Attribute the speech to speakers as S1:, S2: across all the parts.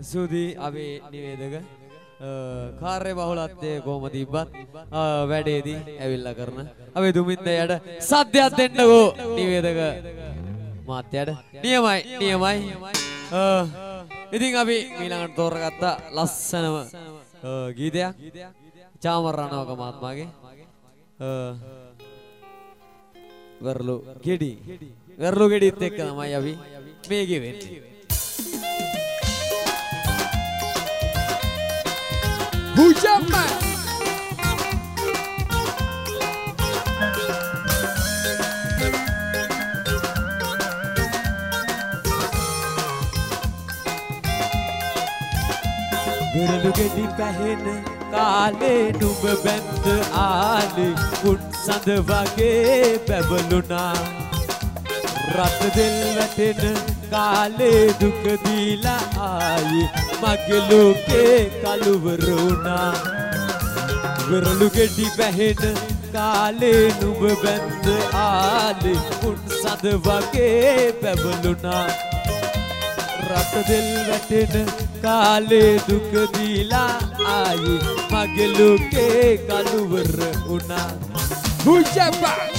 S1: සූදී අපේ නිවේදක කාර්ය බහුලත්වය කොහොම තිබ්බත් වැඩේදී ඇවිල්ලා කරන. අපේ දුමින්දයට සද්‍යයක් දෙන්නකෝ නිවේදක. මාත්‍යයට නියමයි නියමයි. ඉතින් අපි ඊළඟට තෝරගත්ත ලස්සනම ගීතයක්. චාමරණවක මහත්මයාගේ. වෙරළු ගෙඩි. වෙරළු ගෙඩිත් එක්ක තමයි අපි මේකේ වෙන්නේ
S2: Hujaman
S1: විරලු ගෙඩි පැහෙන කාලේ නුඹ බැන්ද ආලේ උන් සඳ වගේ බැබලුණා රත් දෙල් වැටෙන කාලේ දුක දීලා ආයේ මගේ ලෝකේ කලුවර වුණා විරලු ගෙඩි පැහෙන කාලේ නුඹ බැන්ද ආලේ උන් සඳ වගේ බැබලුණා රට දෙල් වැටෙන කාලේ දුක දීලා ආයි මගේ ලෝකේ කලුවර වුණා
S2: Hujaman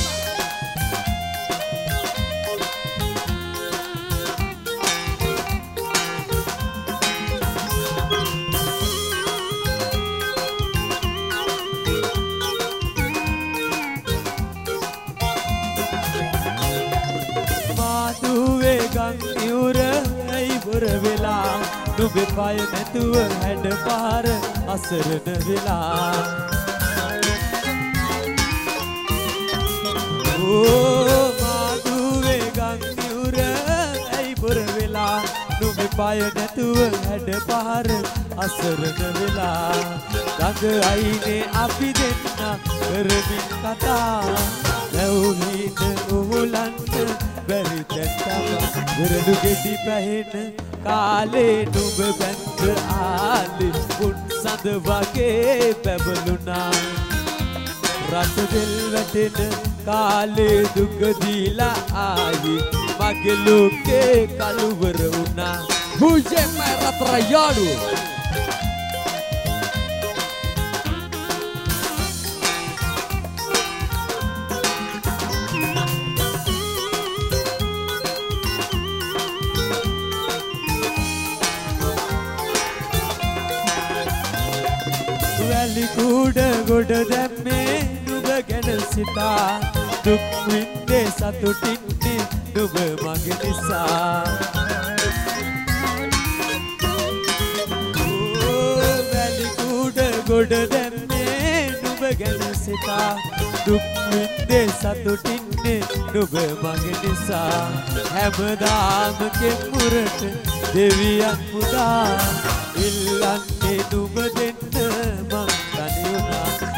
S1: ඉවර වෙලා නුඹේ පය නැතුව හැඩ පාර අසරණ වෙලා. ඕ මාදුවේ ගං ඉවුර ඉවර වෙලා? නුඹේ පය නැතුව හැඩ පාර අසරණ වෙලා. ගඟ අයිනේ අපි දෙන්න කරමින් කතා. නැවුලීන උහුලන්න බැරි තැත්තම විරලු ගෙඩි පැහෙන කාලේ නුඹ බැන්ද ආලි උන් සඳ වගේ බැබලුණා රට දෙල් වැටෙන කාලේ දුක දීලා ආයි මගේ ලෝකේ කලුවර වුණා
S2: Hujaman Ratrayadu
S1: වැලි කූඩ ගොඩ දැම්මේ නුඹ ගැන සිතා. දුක් වින්දේ සතුටින්නේ නුඹ මගේ නිසා. ඕ වැලි කූඩ ගොඩ දැම්මේ නුඹ ගැන සිතා. දුක් වින්දේ සතුටින්නේ නුඹ මගේ නිසා. හැමදාම කෙම්මුරට දෙවියන් පුදා ඉල්ලන්නේ නුඹ දෙන්න මං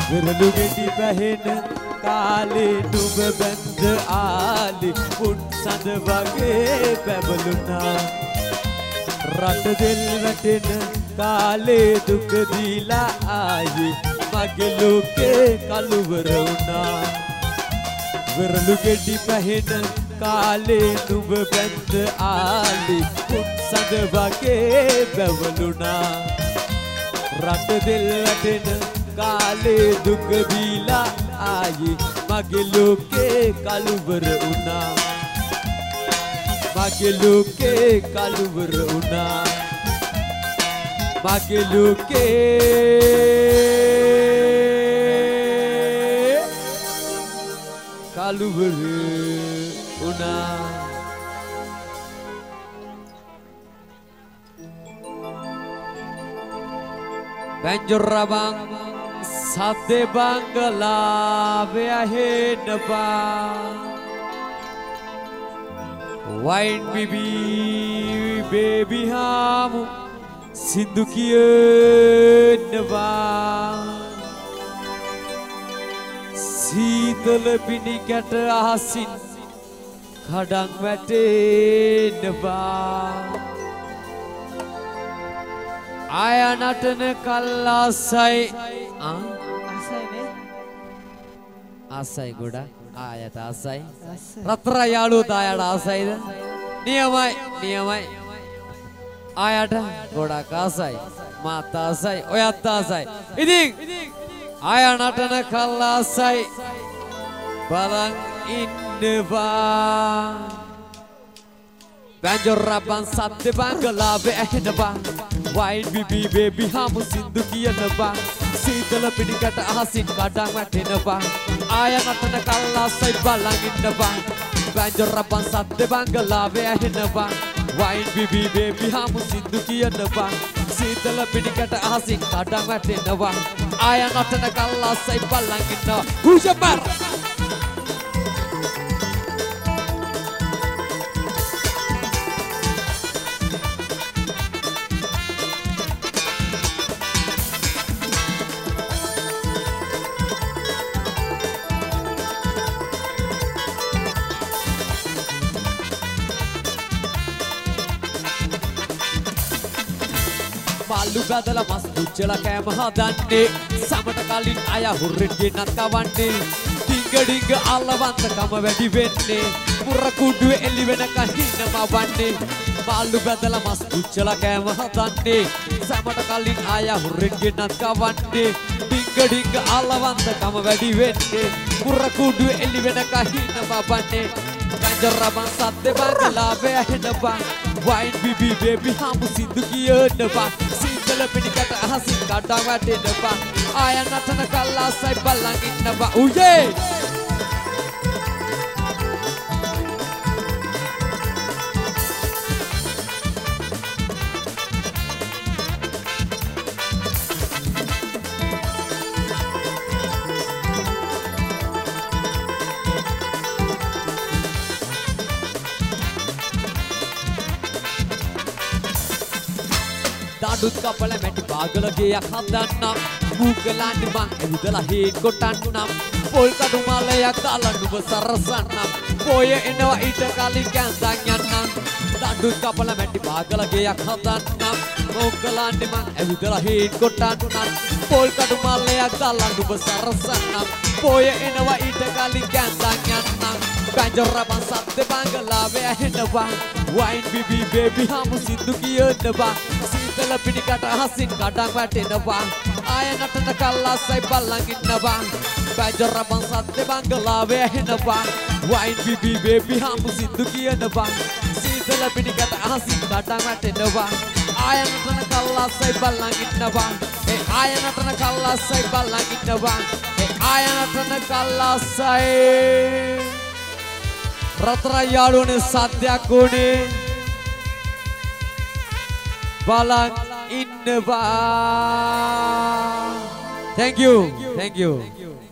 S1: තනියුණා විරලු ගෙඩි පැහෙන කාලේ නුඹ බැන්ද ආලි උන් සඳ වගේ බැබලුණා රට දෙල් වැටෙන කාලේ දුක දීලා ආයි මගේ ලෝකේ කලුවර වුණා. විරලු ගෙඩි පැහෙන කාලේ නුඹ බැන්ද ආලි උන් සඳ වගේ බැවලුණා. රට දෙල් වැටෙන කාලේ දුක දීලා ආයි. මගේ ලෝකේ කලුවර වුණා. මගේ ලෝකේ කලුවර වුණා. මගේ ලෝකේ කලුවර වුණා. බැංජොරබං සද්දේ බංගලාවය හෙන්නපා වයින් බිබී බේබි හාමු සින්දු කියන්නවා සීතල පිණි කැට අහසින් කඩන් වැටෙනවා ආය නටන කල්ලාසයි ආසයිනේ ආසයි ගොඩක්. ආයත ආසයි. රත්තරා යාළුවෝ තායාට ආසයිද? නියමයි නියමයි. ආයට ගොඩක් ආසයි. මාත් ආසයි ඔයත් ආසයි. ඉතින් ආය නටන කල් ආසයි. බලන් ඉන්නවා. බැන්ජොරබන් සත්‍ය බංගලාවේ ඇහෙනවා. වයින් බිබී බේබි හමු සින්දු කියනවා. සීතල පිටිකට අහසින් කඩන් වැටෙනවා ආය නටන කල් ආසයි බලන් ඉන්නවා බැන්ජොරබන් සත්‍ය බංගලාවේ ඇහෙනවා. වයින් බිබී බේබි හමු සින්දු කියනවා. සීතල පිටිකට අහසින් කඩන් වැටෙනවා. ආය නටන කල් ආසයි බලන් ඉන්නවා හුෂපර් පල්ලු බැදල මස් පුච්චල කෑම හදන්නේ. සමට කලින් අය හුර්රෙන් ගෙනත් කවන්නේ. ටිංගඩිංග අල්ලවන්තකම වැඩි වෙන්නේ. මුර කුඩුවේ එලි වෙනකන් හිනම වන්නේ පල්ලු බැදල මස් පුච්චල කෑම හදන්නේ. සමට කලින් අය හුර්රෙන් ගෙනත් කවන්නේ. ටිංගඩිංග අල්ලවන්තකම වැඩි වෙන්නේ. මුර කුඩුවේ එලි වෙනකන් හිනම වන්නේ ගංජරබන් සත්‍ය බංගලාවේ ඇහෙනවා වයින් බිබි බේබි හමු සින්දු කියනවා. සිංහල පිටිකට අහසින් කඩා වැටෙනවා. ආය නටන කල්ලාසයි බලන් ඉන්නවා. උයේ! දඩුත් කපල මැටි පාගල ගේයක් හදන්නම්. මූගලාන්ඩි මං ඇවිදලා හේන් කොටන්නම් පොල් කඩු මාලයක් දාලා නුඹ සරසන්නම්. පොය එනවා ඊට කලින් කැන්සන් යන්නම්. දඩුත් කපල මැටි පාගල ගේයක් හදන්නම්. මූගලාන්ඩි මං ඇවිදලා හේන් කොටන්නම් පොල් කඩු මාලයක් දාලා නුඹ සරසන්නම්. පොය එනවා ඊට කලින් කැන්සන් යන්නම්. බැන්ජොරබන් සත්‍ය බංගලාවේ ඇහෙනවා. වයින් බිබි බේබි හමු සින්දු කියනවා. සීතල පිටිකට අහසින් කඩන් වැටෙනවා. ආය නටන කල්ලාසයි බලන් ඉන්නවා බැන්ජොරබන් සත්‍ය බංගලාවේ ඇහෙනවා. වයින් බිබි බේබි හමු සින්දු කියනවා. සීතල පිටිකට අහසින් කඩන් වැටෙනවා. ආය නටන කල්ලාසයි බලන් ඉන්නවා ඒ ආය නටන කල්ලාසයි බලන් ඉන්නවා ඒ ආය නටන කල්ලාසයි. රතරන් යාළුවනේ Balang Innova. Thank you. Thank you. Thank you.